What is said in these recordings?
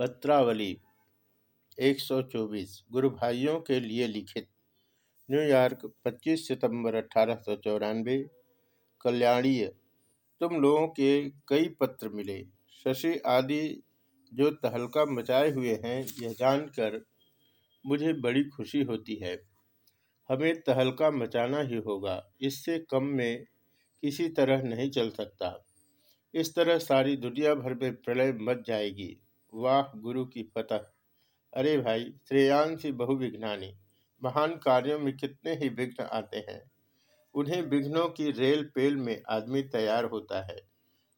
पत्रावली 124 गुरु भाइयों के लिए लिखित न्यूयॉर्क 25 सितंबर अठारह कल्याणीय, तुम लोगों के कई पत्र मिले, शशि आदि जो तहलका मचाए हुए हैं, यह जानकर मुझे बड़ी खुशी होती है। हमें तहलका मचाना ही होगा, इससे कम में किसी तरह नहीं चल सकता। इस तरह सारी दुनिया भर में प्रलय मच जाएगी। वाह, गुरु की फतह अरे भाई, श्रेयांशी बहुविघ्नानी, महान कार्यों में कितने ही विघ्न आते हैं। उन्हें विघ्नों की रेल पेल में आदमी तैयार होता है।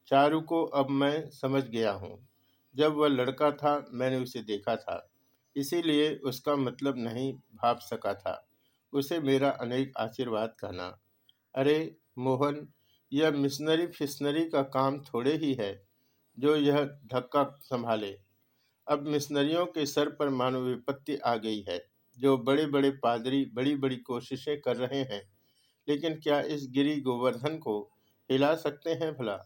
चारू को अब मैं समझ गया हूँ। जब वह लड़का था, मैंने उसे देखा था। इसीलिए उसका मतलब नहीं भाप सका था। उसे मेरा अनेक आशीर्वाद कहना। अरे मोहन, यह मिशनरी फिशनरी का काम थोड़े ही है, जो यह धक्का संभाले। अब मिशनरियों के सर पर मानव विपत्ति आ गई है, जो बड़े बड़े पादरी बड़ी बड़ी कोशिशें कर रहे हैं। लेकिन क्या इस गिरी गोवर्धन को हिला सकते हैं भला?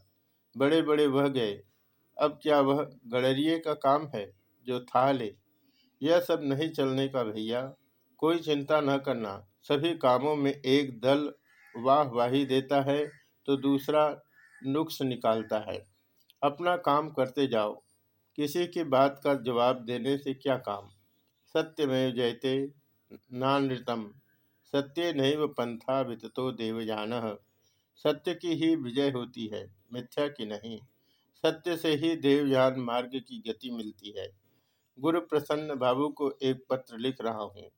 बड़े बड़े वह गए। अब क्या वह गड़रिए का काम है, जो था ले? यह सब नहीं चलने का भैया। कोई चिंता न करना। सभी कामों में एक दल वाह वाही देता है तो दूसरा नुक्स निकालता है। अपना काम करते जाओ। किसी की बात का जवाब देने से क्या काम? सत्यमेव जयते, नानृतम। सत्य नैव पंथा विततो देवयान सत्य की ही विजय होती है, मिथ्या की नहीं। सत्य से ही देवयान मार्ग की गति मिलती है। गुरु प्रसन्न बाबू को एक पत्र लिख रहा हूँ।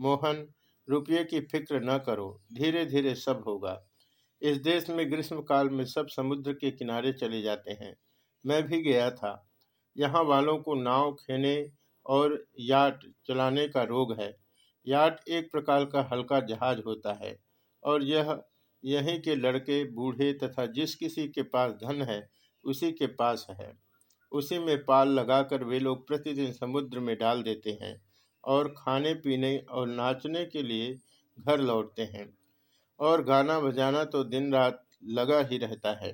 मोहन, रुपये की फ़िक्र न करो धीरे धीरे सब होगा। इस देश में ग्रीष्म काल में सब समुद्र के किनारे चले जाते हैं। मैं भी गया था। यहाँ वालों को नाव खेने और याट चलाने का रोग है। याट एक प्रकार का हल्का जहाज़ होता है और यह यहीं के लड़के, बूढ़े तथा जिस किसी के पास धन है, उसी के पास है। उसी में पाल लगाकर वे लोग प्रतिदिन समुद्र में डाल देते हैं और खाने पीने और नाचने के लिए घर लौटते हैं और गाना बजाना तो दिन रात लगा ही रहता है।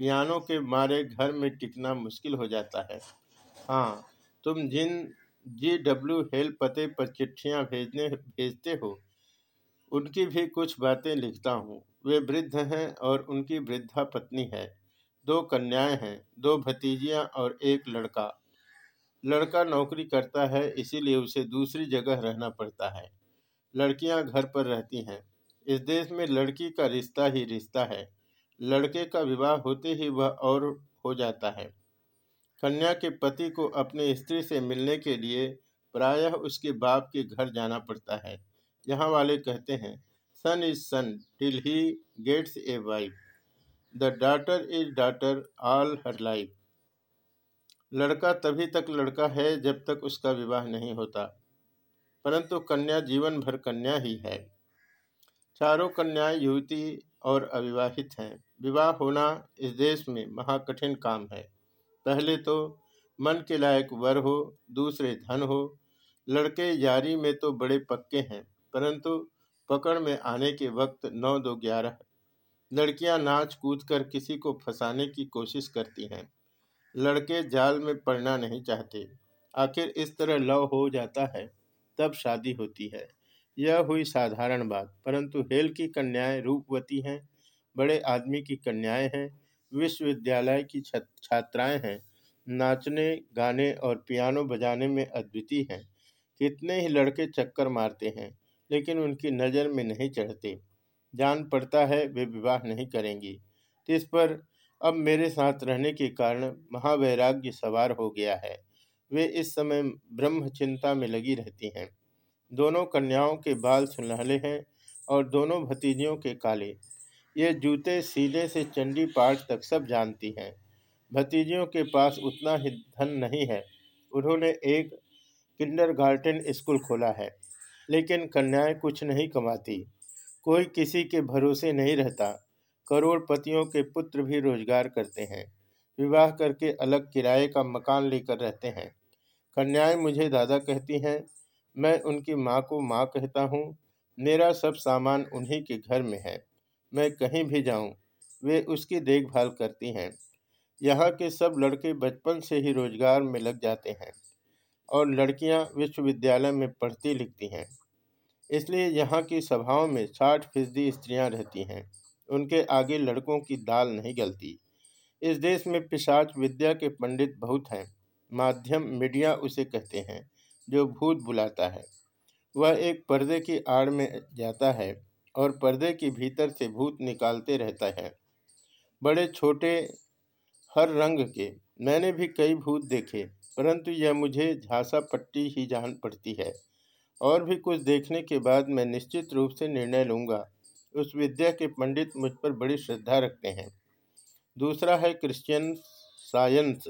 पियानो के मारे घर में टिकना मुश्किल हो जाता है। हाँ तुम जिन जी डब्ल्यू हेल पते पर चिट्ठियाँ भेजने, भेजते हो, उनकी भी कुछ बातें लिखता हूँ। वे वृद्ध हैं और उनकी वृद्धा पत्नी है। दो कन्याएँ हैं, दो भतीजियाँ और एक लड़का। लड़का नौकरी करता है, इसीलिए उसे दूसरी जगह रहना पड़ता है। लड़कियाँ घर पर रहती हैं। इस देश में लड़की का रिश्ता ही रिश्ता है। लड़के का विवाह होते ही वह और हो जाता है। कन्या के पति को अपनी स्त्री से मिलने के लिए प्रायः उसके बाप के घर जाना पड़ता है। यहाँ वाले कहते हैं son is son till he gets a wife the daughter is daughter all her life लड़का तभी तक लड़का है जब तक उसका विवाह नहीं होता। परंतु कन्या जीवन भर कन्या ही है। चारों कन्याएँ युवती और अविवाहित हैं। विवाह होना इस देश में महाकठिन काम है। पहले तो मन के लायक वर हो, दूसरे धन हो। लड़के यारी में तो बड़े पक्के हैं, परंतु पकड़ में आने के वक्त नौ दो ग्यारह। लड़कियाँ नाच कूद कर किसी को फंसाने की कोशिश करती हैं। लड़के जाल में पड़ना नहीं चाहते। आखिर इस तरह लव हो जाता है, तब शादी होती है। यह हुई साधारण बात, परंतु हेल की कन्याएँ रूपवती हैं। बड़े आदमी की कन्याएँ हैं, विश्वविद्यालय की छात्राएँ हैं, नाचने, गाने और पियानो बजाने में अद्वितीय हैं। कितने ही लड़के चक्कर मारते हैं, लेकिन उनकी नज़र में नहीं चढ़ते। जान पड़ता है वे विवाह नहीं करेंगी। इस पर अब मेरे साथ रहने के कारण महावैराग्य सवार हो गया है। वे इस समय ब्रह्म चिंता में लगी रहती हैं। दोनों कन्याओं के बाल सुनहले हैं और दोनों भतीजियों के काले। ये जूते सीधे से चंडी पाठ तक सब जानती हैं। भतीजियों के पास उतना ही धन नहीं है। उन्होंने एक किंडर गार्टन स्कूल खोला है, लेकिन कन्याएँ कुछ नहीं कमाती। कोई किसी के भरोसे नहीं रहता। करोड़पतियों के पुत्र भी रोज़गार करते हैं। विवाह करके अलग किराए का मकान लेकर रहते हैं। कन्याएँ मुझे दादा कहती हैं, मैं उनकी माँ को माँ कहता हूँ। मेरा सब सामान उन्हीं के घर में है। मैं कहीं भी जाऊँ, वे उसकी देखभाल करती हैं। यहाँ के सब लड़के बचपन से ही रोज़गार में लग जाते हैं और लड़कियाँ विश्वविद्यालय में पढ़ती लिखती हैं। इसलिए यहाँ की सभाओं में साठ फ़ीसदी स्त्रियाँ रहती हैं। उनके आगे लड़कों की दाल नहीं गलती। इस देश में पिशाच विद्या के पंडित बहुत हैं। माध्यम मीडिया उसे कहते हैं जो भूत बुलाता है। वह एक पर्दे की आड़ में जाता है। और पर्दे के भीतर से भूत निकालते रहता है। बड़े छोटे हर रंग के। मैंने भी कई भूत देखे, परंतु यह मुझे झांसा पट्टी ही जान पड़ती है। और भी कुछ देखने के बाद मैं निश्चित रूप से निर्णय लूँगा। उस विद्या के पंडित मुझ पर बड़ी श्रद्धा रखते हैं। दूसरा है क्रिश्चियन साइंस।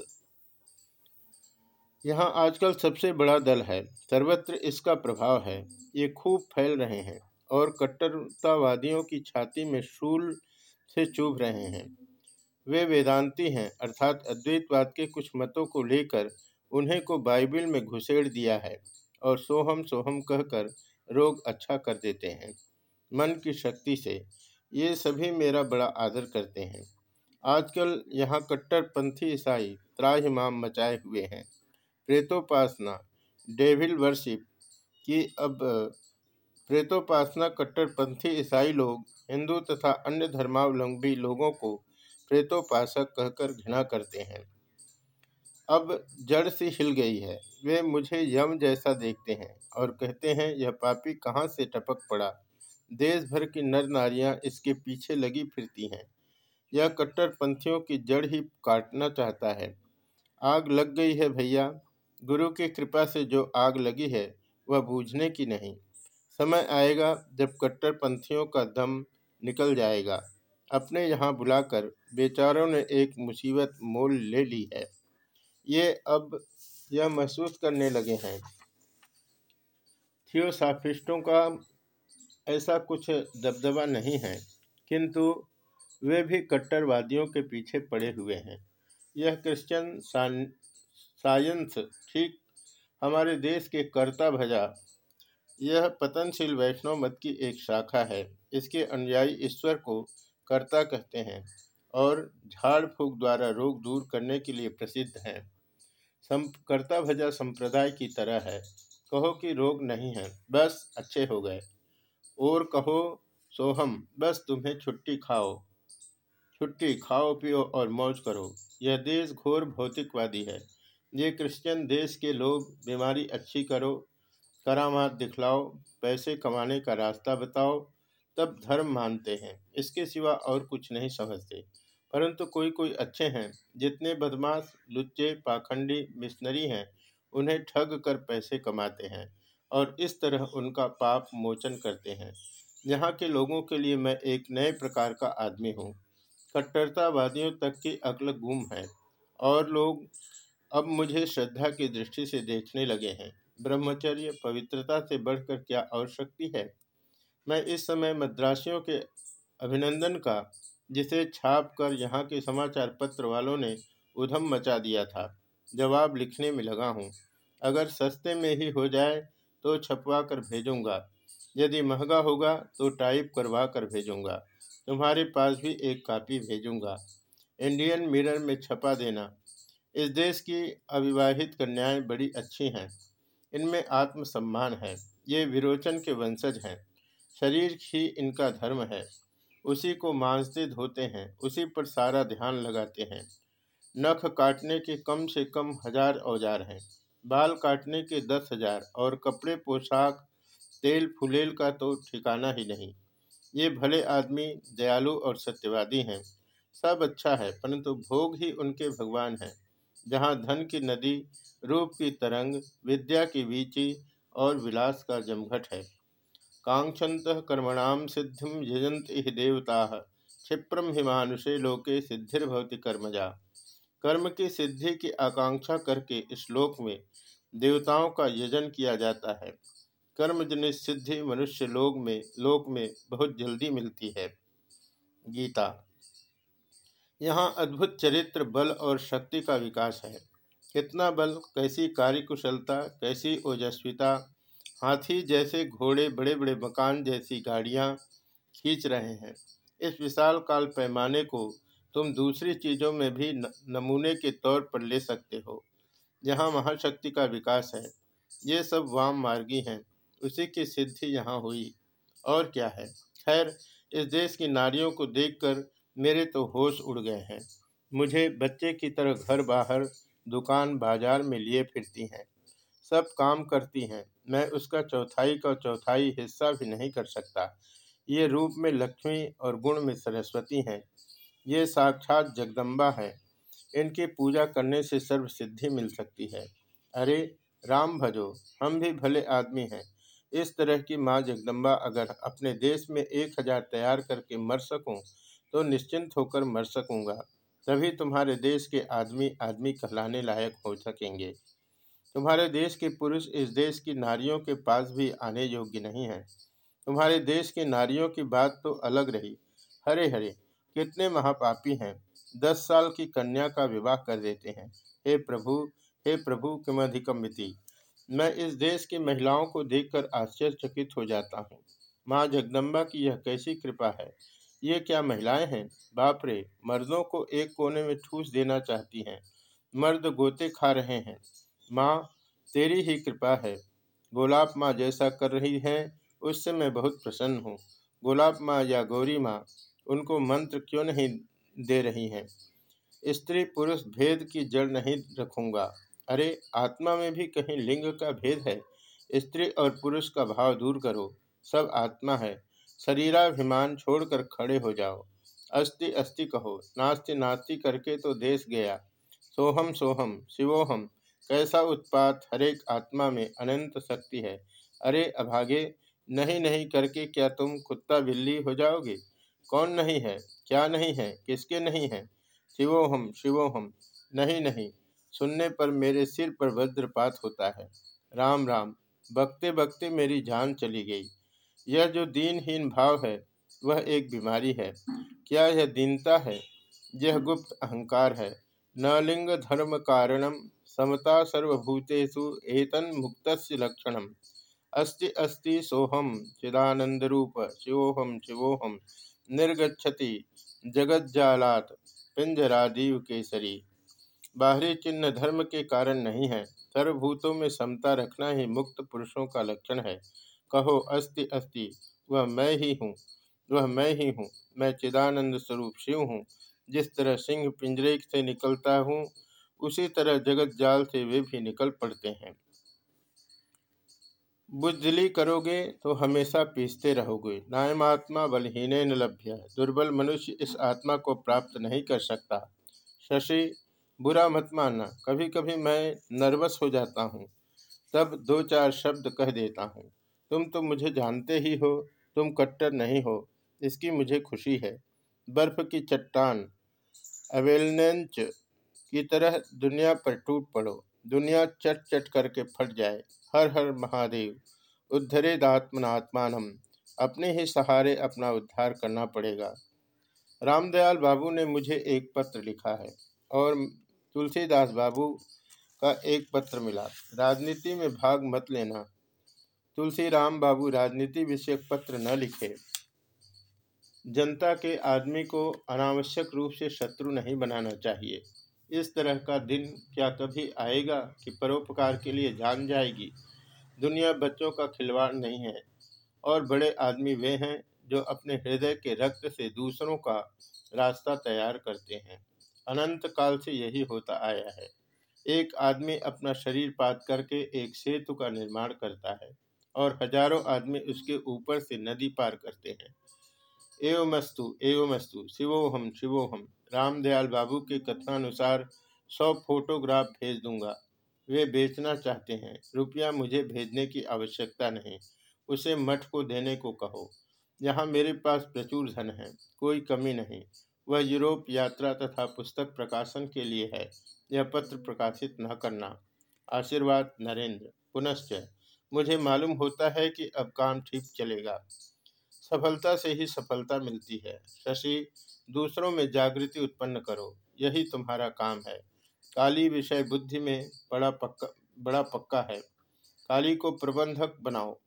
यहाँ आजकल सबसे बड़ा दल है। सर्वत्र इसका प्रभाव है। ये खूब फैल रहे हैं। और कट्टरतावादियों की छाती में शूल से चुभ रहे हैं। वे वेदांती हैं, अर्थात अद्वैतवाद के कुछ मतों को लेकर उन्हें को बाइबिल में घुसेड़ दिया है और सोहम सोहम कहकर रोग अच्छा कर देते हैं। मन की शक्ति से ये सभी मेरा बड़ा आदर करते हैं। आजकल यहाँ कट्टरपंथी ईसाई त्राहिमाम मचाए हुए हैं। प्रेतोपासना, डेविल वर्शिप की अब प्रेतोपासना कट्टरपंथी, ईसाई लोग, हिंदू तथा अन्य धर्मावलंबी लोगों को प्रेतोपासक कहकर घृणा करते हैं। अब जड़ सी हिल गई है। वे मुझे यम जैसा देखते हैं और कहते हैं, यह पापी कहाँ से टपक पड़ा? देश भर की नर नारियाँ इसके पीछे लगी फिरती हैं। यह कट्टरपंथियों की जड़ ही काटना चाहता है। आग लग गई है भैया। गुरु की कृपा से जो आग लगी है, वह बूझने की नहीं। समय आएगा जब कट्टरपंथियों का दम निकल जाएगा। अपने यहाँ बुलाकर बेचारों ने एक मुसीबत मोल ले ली है। ये अब यह महसूस करने लगे हैं। थियोसाफिस्टों का ऐसा कुछ दबदबा नहीं है, किंतु वे भी कट्टरवादियों के पीछे पड़े हुए हैं। यह क्रिश्चियन साइंस, ठीक, हमारे देश के कर्ता भजा यह पतनशील वैष्णव मत की एक शाखा है। इसके अनुयायी ईश्वर को कर्ता कहते हैं और झाड़ फूक द्वारा रोग दूर करने के लिए प्रसिद्ध हैं। कर्ता भजा संप्रदाय की तरह है। कहो कि रोग नहीं है, बस अच्छे हो गए। और कहो, सोहम, बस तुम्हें छुट्टी खाओ। छुट्टी खाओ, पियो और मौज करो। यह देश घोर भौतिकवादी है। ये क्रिश्चियन देश के लोग, बीमारी अच्छी करो करामात दिखलाओ, पैसे कमाने का रास्ता बताओ, तब धर्म मानते हैं। इसके सिवा और कुछ नहीं समझते। परंतु कोई कोई अच्छे हैं, जितने बदमाश, लुच्चे, पाखंडी मिशनरी हैं, उन्हें ठग कर पैसे कमाते हैं और इस तरह उनका पाप मोचन करते हैं। यहाँ के लोगों के लिए मैं एक नए प्रकार का आदमी हूँ। कट्टरतावादियों तक की अक्ल गुम है और लोग अब मुझे श्रद्धा की दृष्टि से देखने लगे हैं। ब्रह्मचर्य पवित्रता से बढ़कर क्या और शक्ति है? मैं इस समय मद्रासियों के अभिनंदन का, जिसे छाप कर यहाँ के समाचार पत्र वालों ने उधम मचा दिया था, जवाब लिखने में लगा हूँ। अगर सस्ते में ही हो जाए तो छपवा कर भेजूँगा। यदि महँगा होगा तो टाइप करवा कर भेजूँगा। तुम्हारे पास भी एक कापी भेजूँगा। इंडियन मिरर में छपा देना। इस देश की अविवाहित कन्याएँ बड़ी अच्छी हैं। इनमें आत्मसम्मान है। ये विरोचन के वंशज हैं। शरीर ही इनका धर्म है। उसी को मांसते धोते हैं। उसी पर सारा ध्यान लगाते हैं। नख काटने के कम से कम हज़ार औज़ार हैं। बाल काटने के दस हज़ार और कपड़े, पोशाक, तेल, फुलेल का तो ठिकाना ही नहीं। ये भले आदमी, दयालु और सत्यवादी हैं। सब अच्छा है, परंतु भोग ही उनके भगवान हैं। जहाँ धन की नदी, रूप की तरंग, विद्या की वीची और विलास का जमघट है। कांक्षत कर्मणाम सिद्धिम यजंत देवता क्षिप्रम हिमानुषे लोके सिद्धिर्भवती कर्मजा। कर्म की सिद्धि की आकांक्षा करके श्लोक में देवताओं का यजन किया जाता है। कर्म जनित सिद्धि मनुष्य लोक में लोक में बहुत जल्दी मिलती है। गीता यहाँ अद्भुत चरित्र, बल और शक्ति का विकास है। कितना बल, कैसी कार्यकुशलता, कैसी ओजस्विता, हाथी जैसे घोड़े बड़े बड़े मकान जैसी गाड़ियाँ खींच रहे हैं। इस विशाल काल पैमाने को तुम दूसरी चीज़ों में भी नमूने के तौर पर ले सकते हो। यहाँ महाशक्ति का विकास है। ये सब वाम मार्गी हैं। उसी की सिद्धि यहाँ हुई। और क्या है? खैर, इस देश की नारियों को देखकर मेरे तो होश उड़ गए हैं। मुझे बच्चे की तरह घर बाहर, दुकान बाज़ार में लिए फिरती हैं। सब काम करती हैं। मैं उसका चौथाई का चौथाई हिस्सा भी नहीं कर सकता। ये रूप में लक्ष्मी और गुण में सरस्वती हैं। ये साक्षात जगदम्बा है। इनकी पूजा करने से सर्व सिद्धि मिल सकती है। अरे, राम भजो, हम भी भले आदमी हैं। इस तरह की माँ जगदम्बा अगर अपने देश में एक हज़ार तैयार करके मर सकूँ तो निश्चिंत होकर मर सकूँगा। तभी तुम्हारे देश के आदमी आदमी कहलाने लायक हो सकेंगे। तुम्हारे देश के पुरुष इस देश की नारियों के पास भी आने योग्य नहीं हैं। तुम्हारे देश की नारियों की बात तो अलग रही। हरे हरे, कितने महापापी हैं। दस साल की कन्या का विवाह कर देते हैं। हे प्रभु हे प्रभु किमधिकमिति मैं इस देश की महिलाओं को देखकर आश्चर्यचकित हो जाता हूँ। माँ जगदम्बा की यह कैसी कृपा है। ये क्या महिलाएँ हैं? बाप रे मर्दों को एक कोने में ठूस देना चाहती हैं। मर्द गोते खा रहे हैं। माँ, तेरी ही कृपा है। गोलाब माँ जैसा कर रही हैं, उससे मैं बहुत प्रसन्न हूँ। गोलाब माँ या गौरी माँ, उनको मंत्र क्यों नहीं दे रही हैं? स्त्री पुरुष भेद की जड़ नहीं रखूँगा। अरे, आत्मा में भी कहीं लिंग का भेद है। स्त्री और पुरुष का भाव दूर करो। सब आत्मा है। शरीराभिमान छोड़कर खड़े हो जाओ। अस्ति अस्ति कहो, नास्ति नास्ति करके तो देश गया। सोहम सोहम, शिवोहम, कैसा उत्पात हरेक आत्मा में अनंत शक्ति है। अरे अभागे, नहीं नहीं करके क्या तुम कुत्ता बिल्ली हो जाओगे? कौन नहीं है? क्या नहीं है? किसके नहीं है? शिवोहम शिवोहम, नहीं नहीं, सुनने पर मेरे सिर पर वज्रपात होता है। राम राम बकते बकते मेरी जान चली गई। यह जो दीनहीन भाव है, वह एक बीमारी है। क्या यह दीनता है? यह गुप्त अहंकार है। न लिंग धर्म कारणम, समता सर्वभूतेषु एतन मुक्त लक्षण अस्ति अस्ति सोहम चिदानंद रूप शिवोहम शिवोहम निर्गछति जगज्जालात पिंजरादीव केसरी। बाहरी चिन्ह धर्म के कारण नहीं है। सर्वभूतों में समता रखना ही मुक्त पुरुषों का लक्षण है। कहो, अस्ति अस्ति। वह मैं ही हूँ, वह मैं ही हूँ। मैं चिदानंद स्वरूप शिव हूँ। जिस तरह सिंह पिंजरे से निकलता हूँ, उसी तरह जगत जाल से वे भी निकल पड़ते हैं। बुजली करोगे तो हमेशा पीसते रहोगे। नायमात्मा बलहीन न लभ्य दुर्बल मनुष्य इस आत्मा को प्राप्त नहीं कर सकता। शशि, बुरा मत मानना। कभी कभी मैं नर्वस हो जाता हूँ। तब दो चार शब्द कह देता हूँ। तुम तो मुझे जानते ही हो, तुम कट्टर नहीं हो, इसकी मुझे खुशी है। बर्फ़ की चट्टान, अवेलनेंच की तरह दुनिया पर टूट पड़ो, दुनिया चट चट करके फट जाए, हर हर महादेव उद्धरे दात्मनात्मान अपने ही सहारे अपना उद्धार करना पड़ेगा। रामदयाल बाबू ने मुझे एक पत्र लिखा है, और तुलसीदास बाबू का एक पत्र मिला। राजनीति में भाग मत लेना तुलसी राम बाबू राजनीति विषयक पत्र न लिखे। जनता के आदमी को अनावश्यक रूप से शत्रु नहीं बनाना चाहिए। इस तरह का दिन क्या कभी आएगा कि परोपकार के लिए जान जाएगी? दुनिया बच्चों का खिलवाड़ नहीं है, और बड़े आदमी वे हैं जो अपने हृदय के रक्त से दूसरों का रास्ता तैयार करते हैं। अनंत काल से यही होता आया है। एक आदमी अपना शरीर पात करके एक सेतु का निर्माण करता है। और हज़ारों आदमी उसके ऊपर से नदी पार करते हैं। एवमस्तु एवमस्तु, शिवोहम शिवोहम, रामदयाल बाबू के कथनानुसार सौ फोटोग्राफ भेज दूँगा। वे बेचना चाहते हैं। रुपया मुझे भेजने की आवश्यकता नहीं। उसे मठ को देने को कहो। यहाँ मेरे पास प्रचुर धन है। कोई कमी नहीं। वह यूरोप यात्रा तथा पुस्तक प्रकाशन के लिए है। यह पत्र प्रकाशित न करना। आशीर्वाद नरेंद्र। पुनश्च मुझे मालूम होता है कि अब काम ठीक चलेगा। सफलता से ही सफलता मिलती है। शशि, दूसरों में जागृति उत्पन्न करो। यही तुम्हारा काम है। काली विषय बुद्धि में बड़ा पक्का बड़ा पक्का है। काली को प्रबंधक बनाओ।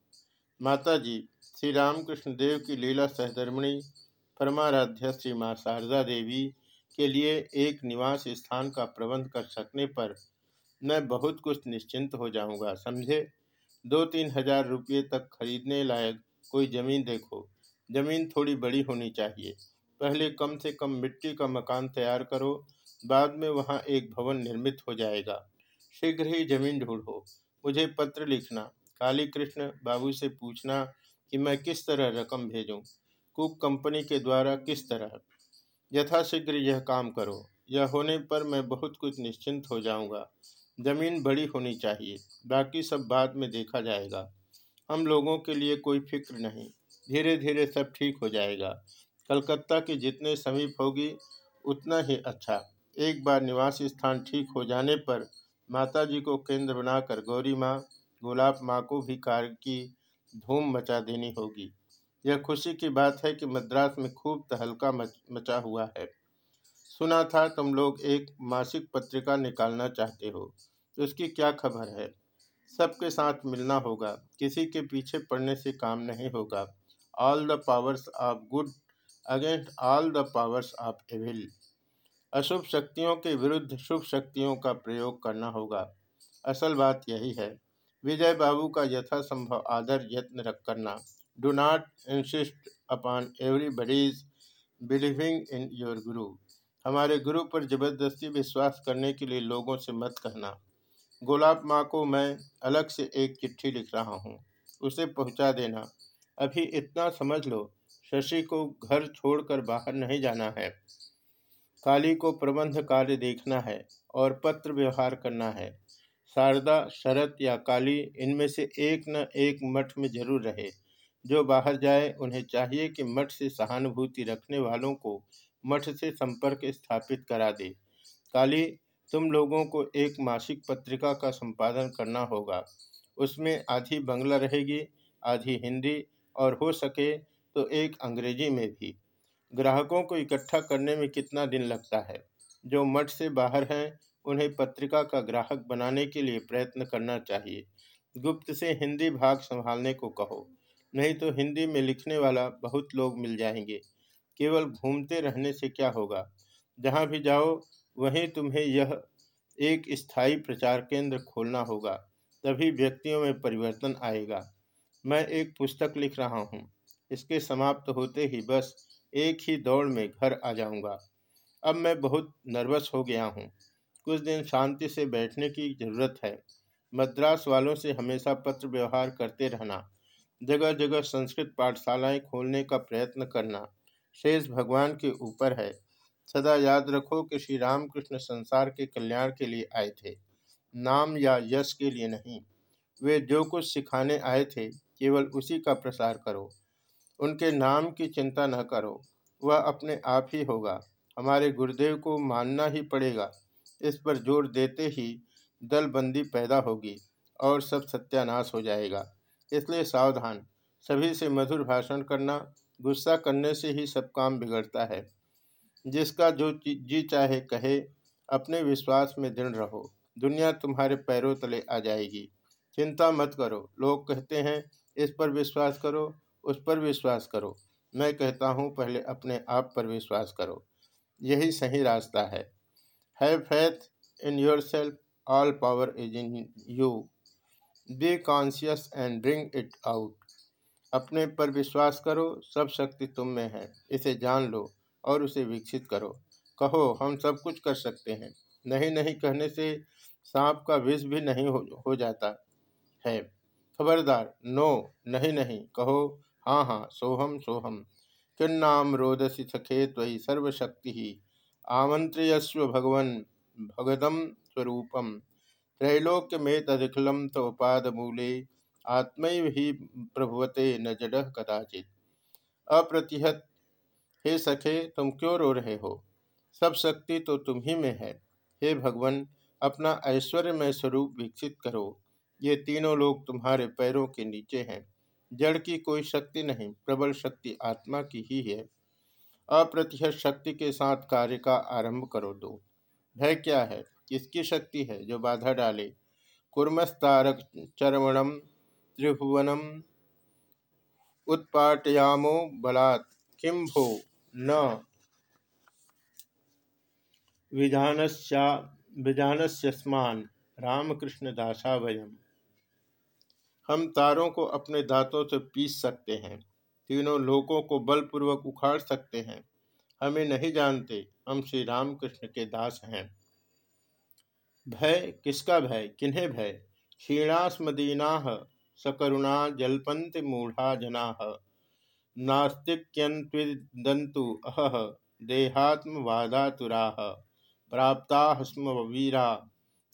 माता जी श्री रामकृष्ण देव की लीला सहधर्मिणी, परमाराध्य श्री माँ शारदा देवी के लिए एक निवास स्थान का प्रबंध कर सकने पर मैं बहुत कुछ निश्चिंत हो जाऊँगा, समझे? दो तीन हज़ार रुपये तक खरीदने लायक कोई ज़मीन देखो। ज़मीन थोड़ी बड़ी होनी चाहिए। पहले कम से कम मिट्टी का मकान तैयार करो। बाद में वहाँ एक भवन निर्मित हो जाएगा। शीघ्र ही ज़मीन ढूंढो। मुझे पत्र लिखना काली कृष्ण बाबू से पूछना कि मैं किस तरह रकम भेजूं, कुक कंपनी के द्वारा किस तरह? यथाशीघ्र यह काम करो। यह होने पर मैं बहुत कुछ निश्चिंत हो जाऊँगा। ज़मीन बड़ी होनी चाहिए बाकी सब बाद में देखा जाएगा। हम लोगों के लिए कोई फ़िक्र नहीं धीरे धीरे सब ठीक हो जाएगा। कलकत्ता के जितने समीप होगी उतना ही अच्छा। एक बार निवास स्थान ठीक हो जाने पर माता जी को केंद्र बनाकर गौरी माँ गुलाब माँ को भी कार्य की धूम मचा देनी होगी। यह खुशी की बात है कि मद्रास में खूब तहलका मच, मचा हुआ है। सुना था तुम लोग एक मासिक पत्रिका निकालना चाहते हो उसकी क्या खबर है? सबके साथ मिलना होगा, किसी के पीछे पड़ने से काम नहीं होगा। All the powers of good against all the powers of evil अशुभ शक्तियों के विरुद्ध शुभ शक्तियों का प्रयोग करना होगा। असल बात यही है, विजय बाबू का यथासंभव आदर यत्न रख करना। Do not insist upon everybody's believing in your guru हमारे गुरु पर ज़बरदस्ती विश्वास करने के लिए लोगों से मत कहना। गुलाब माँ को मैं अलग से एक चिट्ठी लिख रहा हूँ, उसे पहुँचा देना। अभी इतना समझ लो, शशि को घर छोड़कर बाहर नहीं जाना है। काली को प्रबंध कार्य देखना है और पत्र व्यवहार करना है। शारदा, शरत या काली इनमें से एक न एक मठ में ज़रूर रहे। जो बाहर जाए, उन्हें चाहिए कि मठ से सहानुभूति रखने वालों को मठ से संपर्क स्थापित करा दे। काली, तुम लोगों को एक मासिक पत्रिका का संपादन करना होगा। उसमें आधी बंगला रहेगी, आधी हिंदी और हो सके तो एक अंग्रेज़ी में भी। ग्राहकों को इकट्ठा करने में कितना दिन लगता है? जो मठ से बाहर हैं, उन्हें पत्रिका का ग्राहक बनाने के लिए प्रयत्न करना चाहिए। गुप्त से हिंदी भाग संभालने को कहो, नहीं तो हिंदी में लिखने वाला बहुत लोग मिल जाएँगे। केवल घूमते रहने से क्या होगा? जहाँ भी जाओ, वहीं तुम्हें यह एक स्थायी प्रचार केंद्र खोलना होगा, तभी व्यक्तियों में परिवर्तन आएगा। मैं एक पुस्तक लिख रहा हूँ। इसके समाप्त होते ही बस एक ही दौड़ में घर आ जाऊँगा। अब मैं बहुत नर्वस हो गया हूँ। कुछ दिन शांति से बैठने की ज़रूरत है। मद्रास वालों से हमेशा पत्र व्यवहार करते रहना जगह जगह संस्कृत पाठशालाएँ खोलने का प्रयत्न करना शेष भगवान के ऊपर है। सदा याद रखो कि श्री रामकृष्ण संसार के कल्याण के लिए आए थे। नाम या यश के लिए नहीं। वे जो कुछ सिखाने आए थे, केवल उसी का प्रसार करो। उनके नाम की चिंता न करो। वह अपने आप ही होगा। हमारे गुरुदेव को मानना ही पड़ेगा। इस पर ज़ोर देते ही दलबंदी पैदा होगी और सब सत्यानाश हो जाएगा। इसलिए सावधान। सभी से मधुर भाषण करना गुस्सा करने से ही सब काम बिगड़ता है। जिसका जो जी चाहे कहे, अपने विश्वास में दृढ़ रहो। दुनिया तुम्हारे पैरों तले आ जाएगी। चिंता मत करो। लोग कहते हैं, इस पर विश्वास करो, उस पर विश्वास करो। मैं कहता हूँ, पहले अपने आप पर विश्वास करो। यही सही रास्ता है। Have faith in yourself all power is in you be conscious and bring it out अपने पर विश्वास करो सब शक्ति तुम में है। इसे जान लो और उसे विकसित करो। कहो हम सब कुछ कर सकते हैं। नहीं नहीं कहने से सांप का विष भी नहीं हो, हो जाता है। खबरदार नो नहीं नहीं कहो हाँ हाँ सोहम सोहम। किन्नाम रोदसी सखे त्वयि सर्वशक्ति। ही आमंत्रियस्व भगवन भगदम स्वरूपम। त्रैलोक्य में तदिखलम मूले आत्मैव ही प्रभुवते न जड कदाचित। अप्रतिहत, हे सखे, तुम क्यों रो रहे हो? सब शक्ति तो तुम ही में है। हे भगवान, अपना ऐश्वर्यमय स्वरूप विकसित करो। ये तीनों लोग तुम्हारे पैरों के नीचे हैं। जड़ की कोई शक्ति नहीं, प्रबल शक्ति आत्मा की ही है। अप्रतिहत शक्ति के साथ कार्य का आरंभ करो दो। भय क्या है? किसकी शक्ति है जो बाधा डाले? कुर्मस्तारक चरवणम त्रिभुवनम उत्पाटयामो बलात्। किम भो न? विजानस्यस्मान रामकृष्ण वयम हम तारों को अपने दांतों से पीस सकते हैं। तीनों लोकों को बलपूर्वक उखाड़ सकते हैं। हमें नहीं जानते हम श्री रामकृष्ण के दास हैं। भय किसका भय? किन्हें भय? क्षीणास्मदीना सकरुणा जल्पन्ति मूढ़ा जना। नास्तिक्यंतु अह, देहात्मवादातुरा। प्राप्ता स्म वीरा,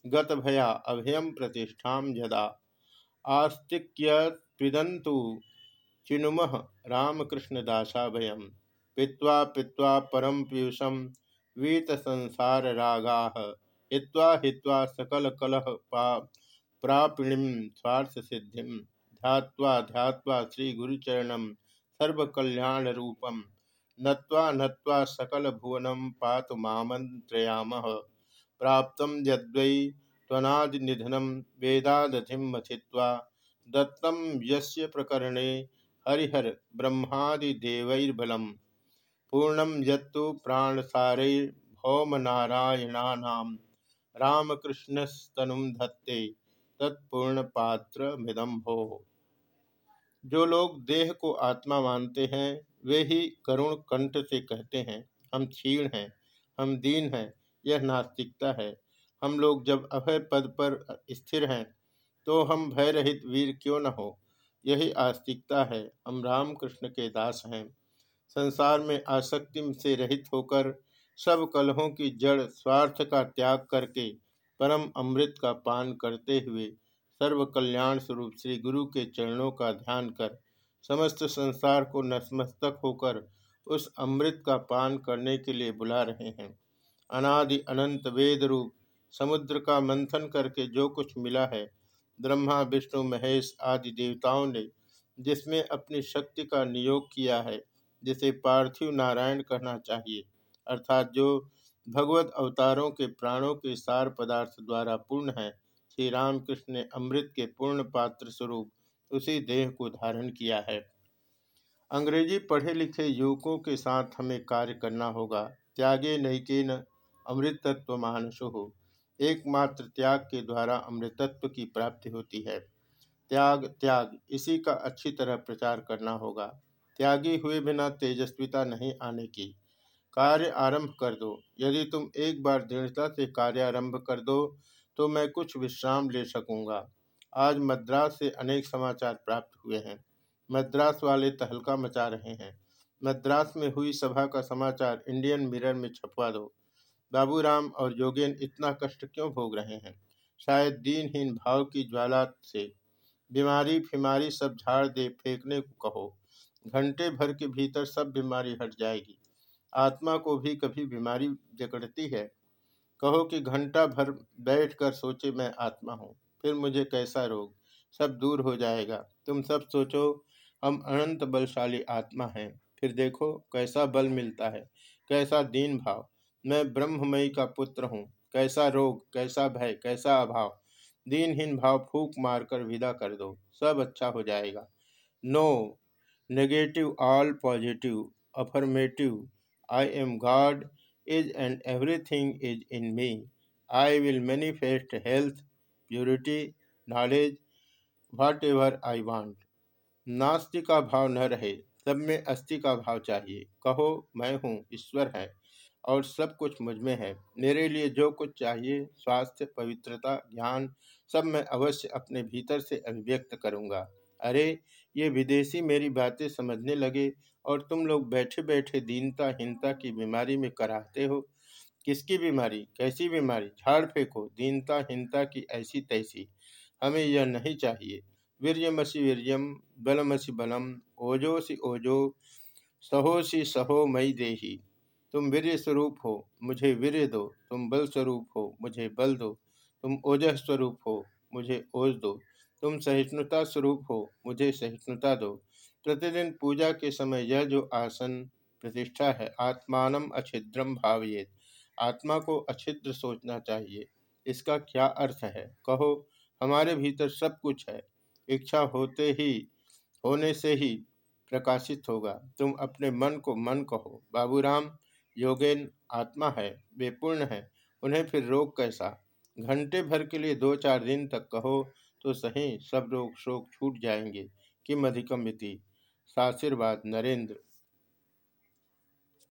गतभया अभयम प्रतिष्ठा यदा। आस्तिक्यदंतु चिनुम रामकृष्णदासाभयम पीवा पीवा परम पीयूषम वीत संसार रागा हित्वा हित्वा सकल कलह प्रापिणीम स्वार्थ सिद्धि ध्यात्वा ध्यात्वा श्री गुरुचरण सर्वकल्याण रूपम नत्वा नत्वा सकल भुवनम पातु मामंत्रयाम प्राप्त यद्वै त्वनादिनिधनम वेदादधिम मथित्वा दत्तम यस्य प्रकरणे हरिहर ब्रह्मादिदेवैर्बलम। पूर्णम यत्तु प्राणसारैर्भौमनारायणानां। रामकृष्णस्तनुम धत्ते। तत्पूर्ण पात्र मिदम भो जो लोग देह को आत्मा मानते हैं, वे ही करुण कंठ से कहते हैं, हम क्षीण हैं, हम दीन हैं, यह नास्तिकता है। हम लोग जब अभय पद पर स्थिर हैं तो हम भय रहित वीर क्यों न हो? यही आस्तिकता है, हम रामकृष्ण के दास हैं। संसार में आसक्ति से रहित होकर, सब कलहों की जड़ स्वार्थ का त्याग करके परम अमृत का पान करते हुए सर्व कल्याण स्वरूप श्री गुरु के चरणों का ध्यान कर समस्त संसार को नतमस्तक होकर उस अमृत का पान करने के लिए बुला रहे हैं। अनादि अनंत वेद रूप समुद्र का मंथन करके जो कुछ मिला है, ब्रह्मा, विष्णु, महेश आदि देवताओं ने जिसमें अपनी शक्ति का नियोग किया है, जिसे पार्थिव नारायण कहना चाहिए। अर्थात जो भगवत अवतारों के प्राणों के सार पदार्थ द्वारा पूर्ण है। श्री रामकृष्ण ने अमृत के पूर्ण पात्र स्वरूप उसी देह को धारण किया है। अंग्रेज़ी पढ़े लिखे युवकों के साथ हमें कार्य करना होगा। त्यागे नैके न अमृतत्व हो एकमात्र त्याग के द्वारा अमृतत्व की प्राप्ति होती है। त्याग त्याग, इसी का अच्छी तरह प्रचार करना होगा। त्यागी हुए बिना तेजस्विता नहीं आने की। कार्य आरंभ कर दो। यदि तुम एक बार दृढ़ता से कार्य आरंभ कर दो तो मैं कुछ विश्राम ले सकूँगा। आज मद्रास से अनेक समाचार प्राप्त हुए हैं। मद्रास वाले तहलका मचा रहे हैं। मद्रास में हुई सभा का समाचार इंडियन मिरर में छपवा दो। बाबूराम और योगेन इतना कष्ट क्यों भोग रहे हैं? शायद दीनहीन भाव की ज्वाला से। बीमारी फिमारी सब झाड़ दे फेंकने को कहो। घंटे भर के भीतर सब बीमारी हट जाएगी। आत्मा को भी कभी बीमारी जकड़ती है। कहो कि घंटा भर बैठकर सोचे मैं आत्मा हूँ, फिर मुझे कैसा रोग? सब दूर हो जाएगा। तुम सब सोचो, हम अनंत बलशाली आत्मा हैं। फिर देखो, कैसा बल मिलता है, कैसा दीन भाव मैं ब्रह्ममयी का पुत्र हूँ, कैसा रोग, कैसा भय, कैसा अभाव। दीनहीन भाव फूक मारकर विदा कर दो, सब अच्छा हो जाएगा। No negative all positive affirmative I am God is and everything is in me I will manifest health purity knowledge whatever I want नास्ति का भाव न रहे, सब में अस्थि का भाव चाहिए। कहो, मैं हूँ, ईश्वर है, और सब कुछ मुझमें है। मेरे लिए जो कुछ चाहिए, स्वास्थ्य, पवित्रता, ज्ञान, सब मैं अवश्य अपने भीतर से अभिव्यक्त करूँगा। अरे, ये विदेशी मेरी बातें समझने लगे और तुम लोग बैठे बैठे दीनता हिंता की बीमारी में कराहते हो? किसकी बीमारी? कैसी बीमारी? झाड़ फेंको दीनता हिंता की ऐसी तैसी हमें यह नहीं चाहिए। वीर्यमसी वीर्यम, बलमसी बलम, ओजोसी ओजो, सहोसी सहो मई देही। तुम वीर स्वरूप हो, मुझे वीर दो। तुम बल स्वरूप हो, मुझे बल दो। तुम ओजह स्वरूप हो, मुझे ओज दो। तुम सहिष्णुता स्वरूप हो, मुझे सहिष्णुता दो। प्रतिदिन पूजा के समय यह जो आसन प्रतिष्ठा है, आत्मान अछिद्रम भावियत। आत्मा को अछिद्र सोचना चाहिए। इसका क्या अर्थ है? कहो, हमारे भीतर सब कुछ है। इच्छा होते ही, होने से ही प्रकाशित होगा। तुम अपने मन को मन कहो, बाबूराम, योगेन, आत्मा है, वे पूर्ण है, उन्हें फिर रोग कैसा? घंटे भर के लिए दो चार दिन तक कहो तो सही, सब रोग शोक छूट जाएँगे, किम अधिकम साशीर्वाद नरेंद्र